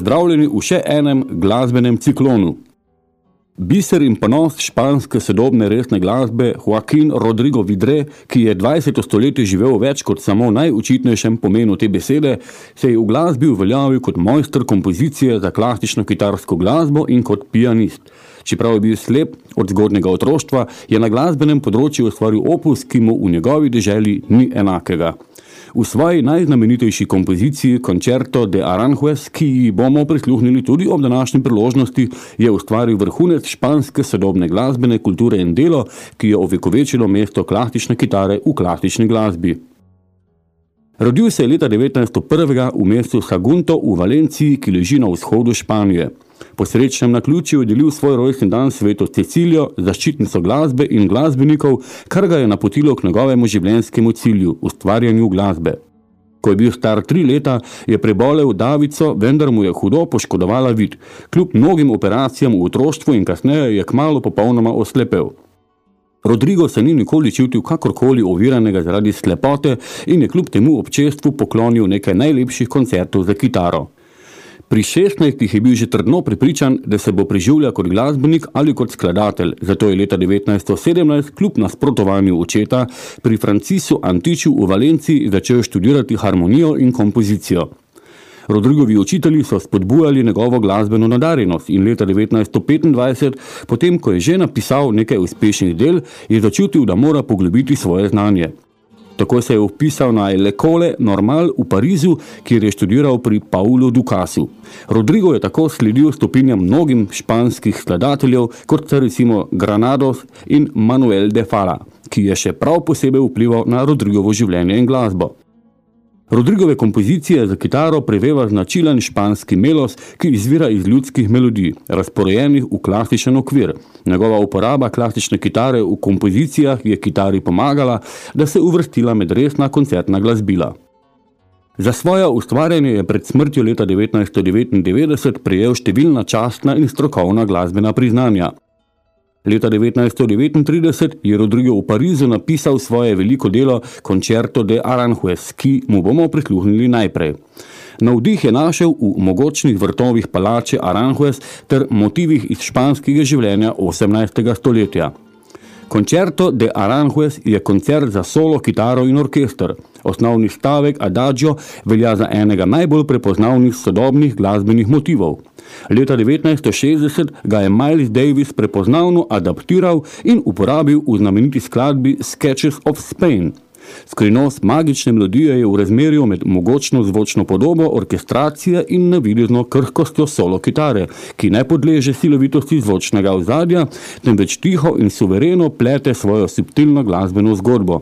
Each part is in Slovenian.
Pozdravljeni v še enem glasbenem ciklonu. Biser in ponos španske sodobne resne glasbe Joaquin Rodrigo Vidre, ki je 20. stoletje živel več kot samo najučitnejšem pomenu te besede, se je v glasbi uveljavil kot mojster kompozicije za klasično kitarsko glasbo in kot pianist. Čeprav je bil slep od zgodnega otroštva, je na glasbenem področju ustvaril opus, ki mu v njegovi deželi ni enakega. V svoji najznamenitejši kompoziciji Concerto de Aranjuez, ki ji bomo prisluhnili tudi ob današnji priložnosti, je ustvaril vrhunec španske sodobne glasbene kulture in delo, ki je ovekovečilo mesto klasične kitare v klasični glasbi. Rodil se je leta 1901. v mestu Sagunto v Valenciji, ki leži na vzhodu Španije. Po srečnem naključju delil svoj rojstni dan sveto Cecilijo, zaščitnico glasbe in glasbenikov, kar ga je napotilo k njegovemu življenjskemu cilju, ustvarjanju glasbe. Ko je bil star tri leta, je prebolel Davico, vendar mu je hudo poškodovala vid. Kljub mnogim operacijam v otroštvu in kasneje je kmalo popolnoma oslepel. Rodrigo se ni nikoli čutil kakorkoli oviranega zaradi slepote in je kljub temu občestvu poklonil nekaj najlepših koncertov za kitaro. Pri 16 je bil že trdno prepričan, da se bo preživljal kot glasbenik ali kot skladatelj, zato je leta 1917 kljub nasprotovanju očeta pri Francisu Antiču v Valenciji začel študirati harmonijo in kompozicijo. Rodrigovi učitelji so spodbujali njegovo glasbeno nadarjenost in leta 1925, potem ko je že napisal nekaj uspešnih del, je začutil, da mora poglobiti svoje znanje. Tako se je upisal na Lekole Normal v Parizu, kjer je študiral pri Paulo Ducasu. Rodrigo je tako sledil stopinjam mnogim španskih skladateljev, kot so recimo Granados in Manuel de Fala, ki je še prav posebej vplival na Rodrigovo življenje in glasbo. Rodrigove kompozicije za kitaro preveva značilen španski melos, ki izvira iz ljudskih melodij, razporejenih v klasičen okvir. Njegova uporaba klasične kitare v kompozicijah je kitari pomagala, da se uvrstila med resna koncertna glasbila. Za svoje ustvarjanje je pred smrtjo leta 1999 prejel številna častna in strokovna glasbena priznanja. Leta 1939 je Rodrigo v Parizu napisal svoje veliko delo Concerto de Aranjuez, ki mu bomo prisluhnili najprej. Navdih je našel v mogočnih vrtovih palače Aranjuez ter motivih iz španskega življenja 18. stoletja. Concerto de Aranjuez je koncert za solo, kitaro in orkester. Osnovni stavek Adagio velja za enega najbolj prepoznavnih sodobnih glasbenih motivov. Leta 1960 ga je Miles Davis prepoznavno adaptiral in uporabil v znameniti skladbi Sketches of Spain. Skrivnost magične melodije je v razmerju med mogočno zvočno podobo, orkestracije in navidezno krhkostjo solo kitare, ki ne podleže silovitosti zvočnega ozadja, temveč tiho in suvereno plete svojo subtilno glasbeno zgodbo.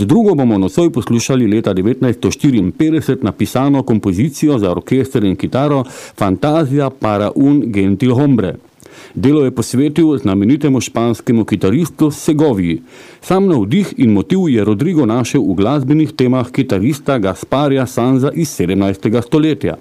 Kot drugo bomo nosoj poslušali leta 1954 napisano kompozicijo za orkester in kitaro Fantazija para un gentil hombre. Delo je posvetil znamenitemu španskemu kitaristu Segoviji. Sam navdih in motiv je Rodrigo našel v glasbenih temah kitarista Gasparja Sanza iz 17. stoletja.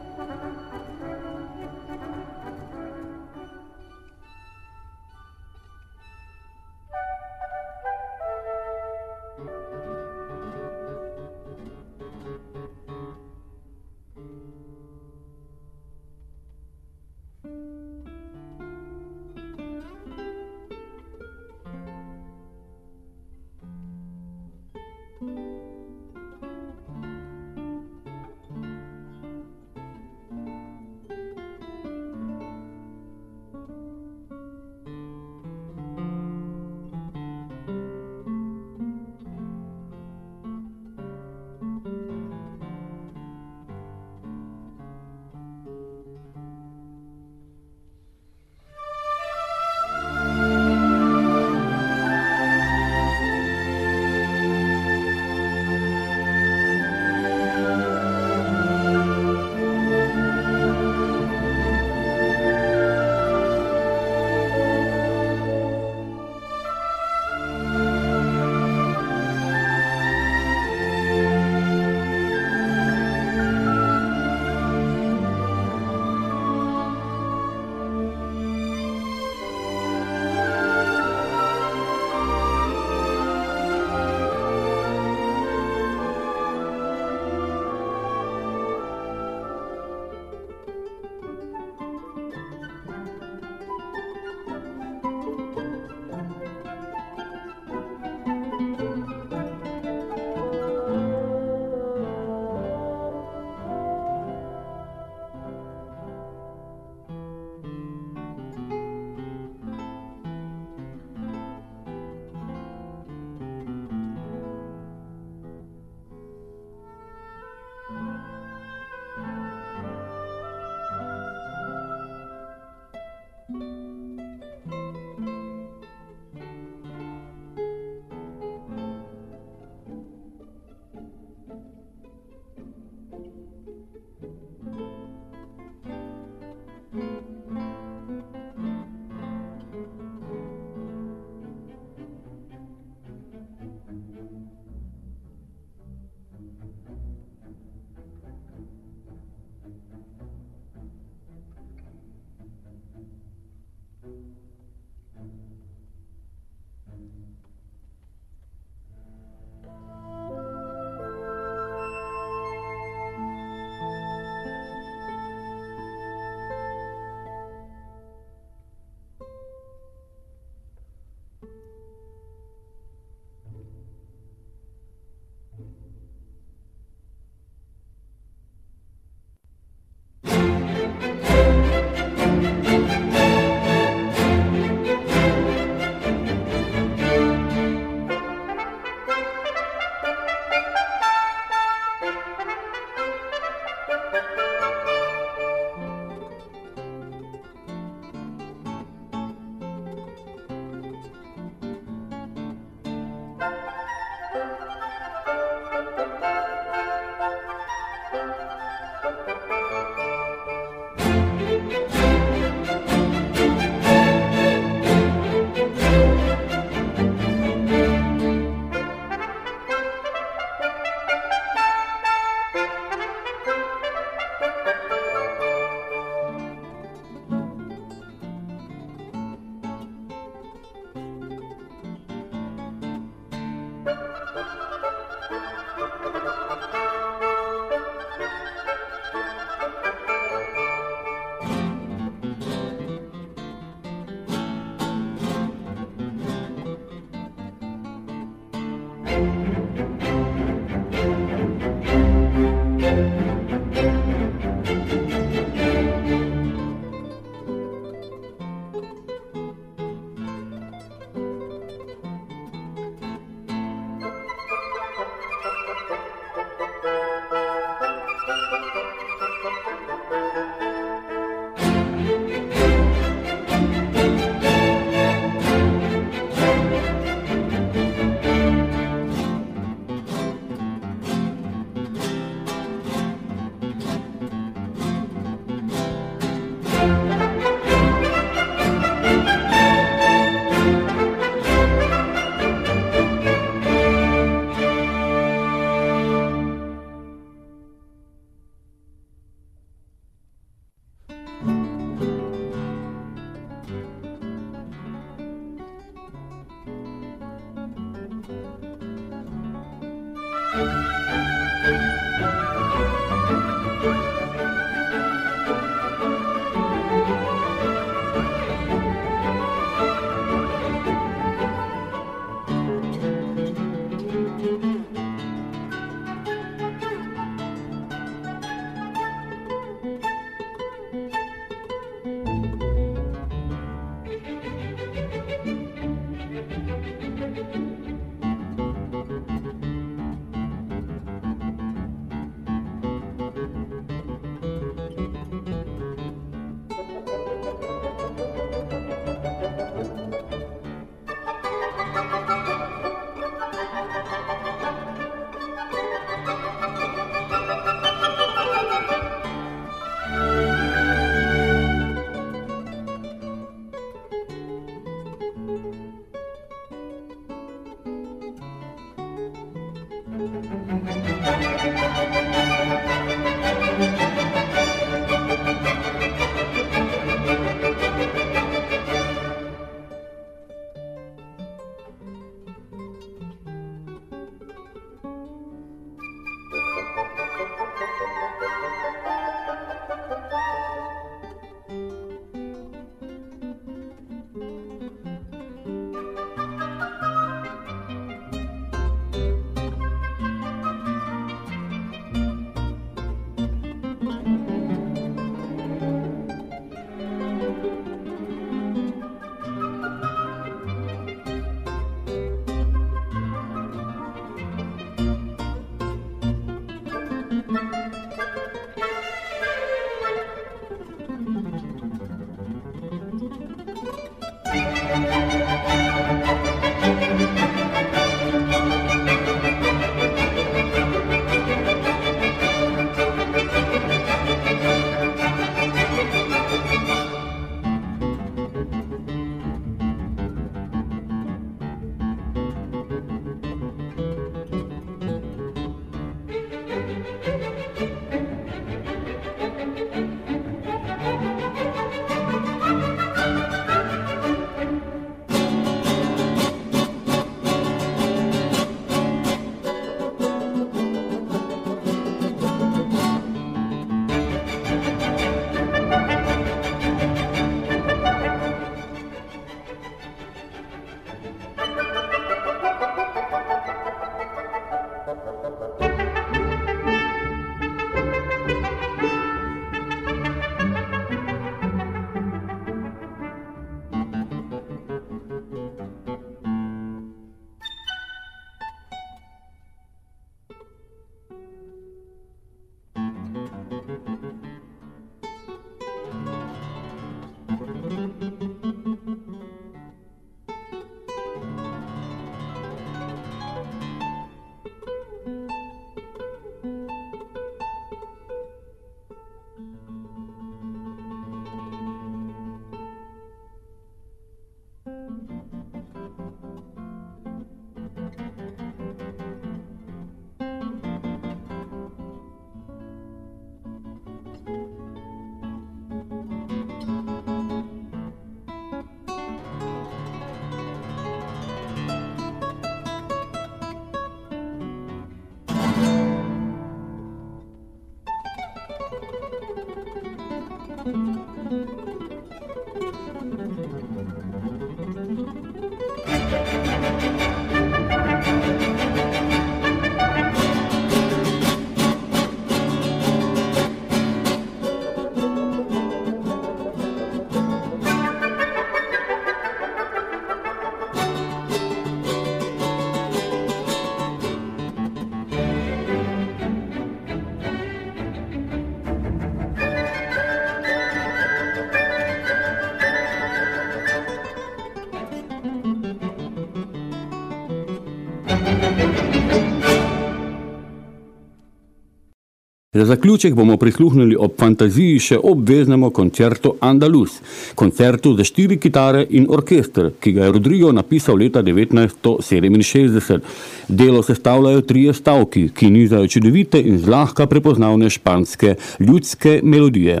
Za zaključek bomo prisluhnili ob fantaziji še obveznemu koncertu Andalus, koncertu za štiri kitare in orkester, ki ga je Rodrigo napisal leta 1967. Delo sestavljajo trije stavki, ki nizajo čudovite in zlahka prepoznavne španske ljudske melodije.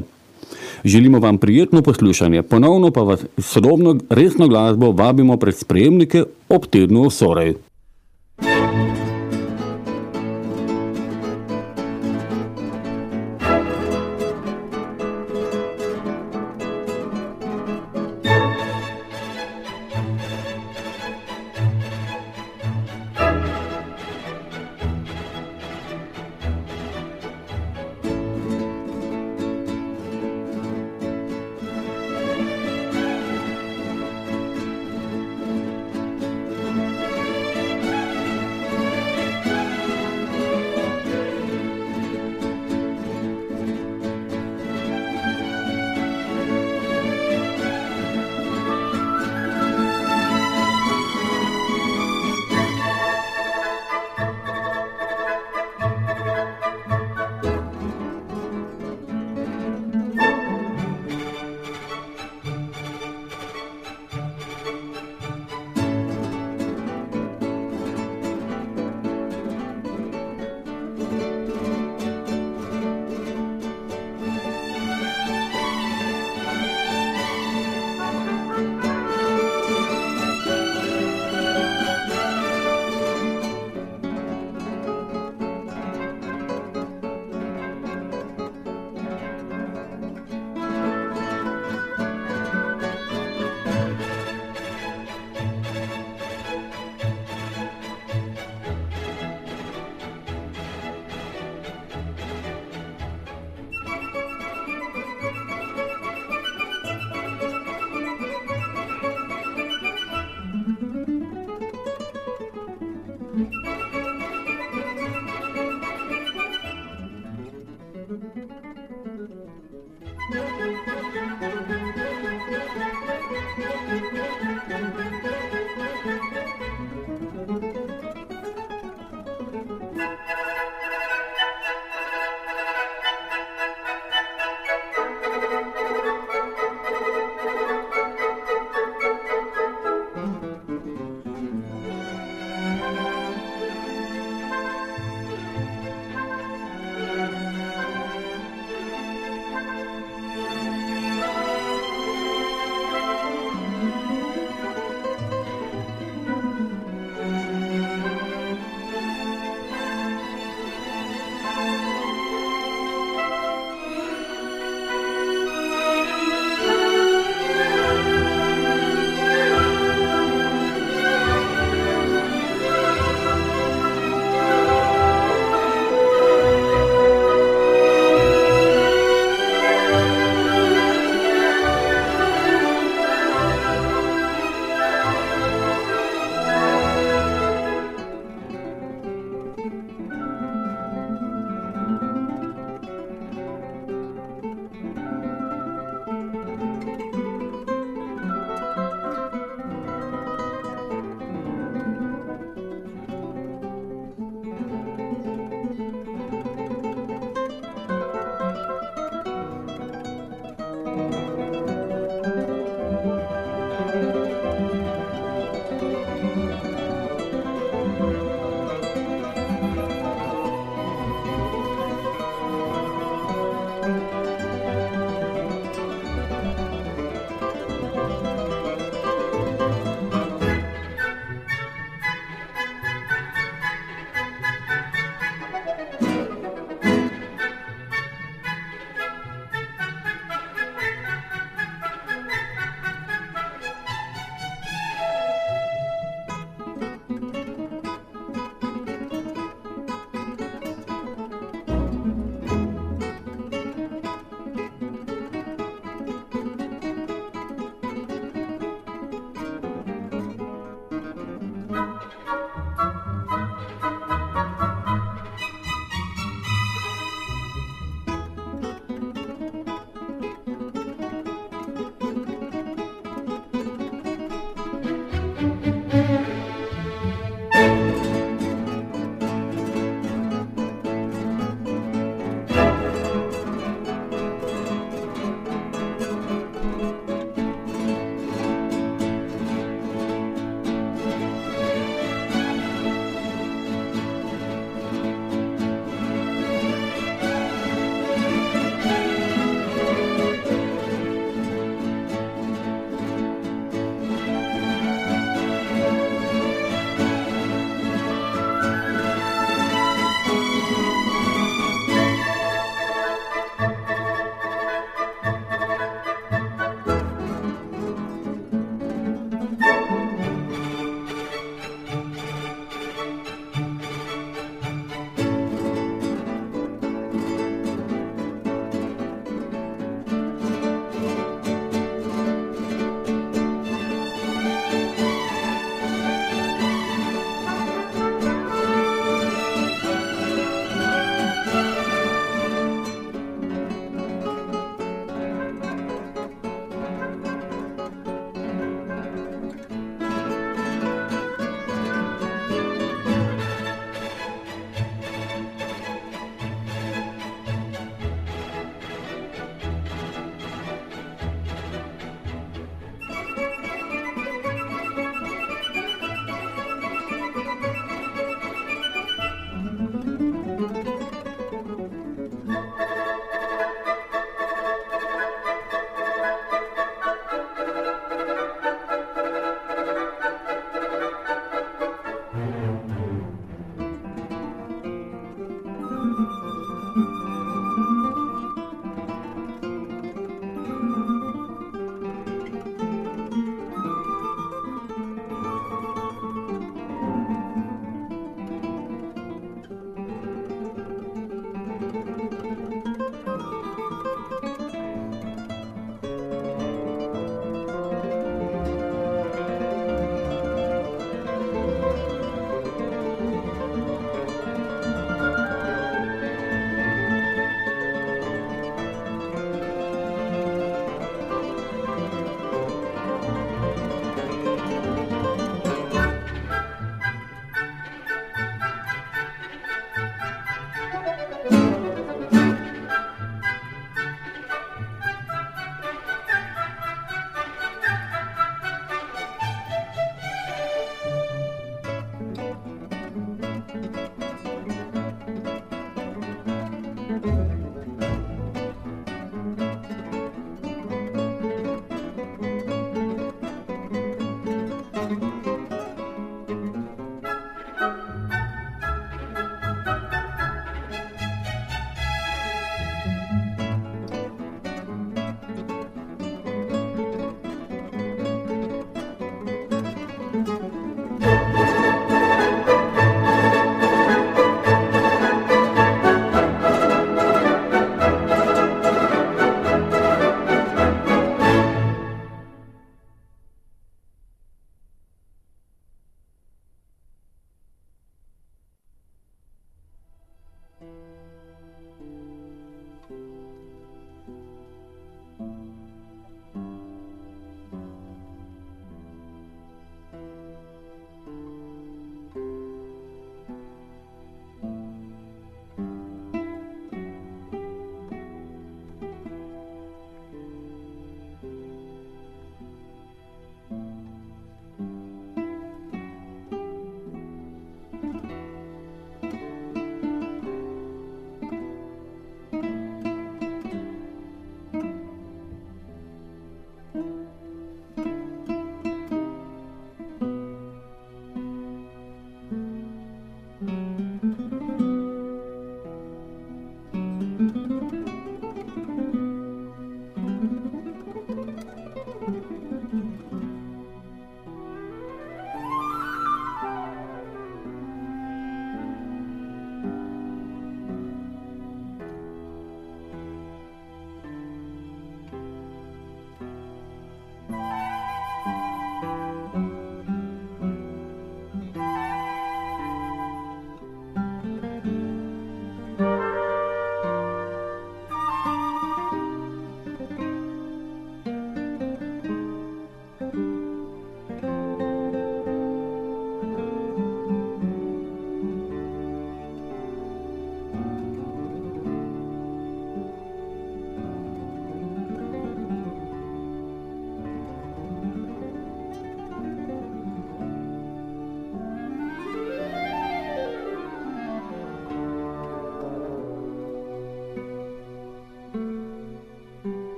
Želimo vam prijetno poslušanje, ponovno pa vas sodobno resno glasbo vabimo pred sprejemnike ob tednu Sorej.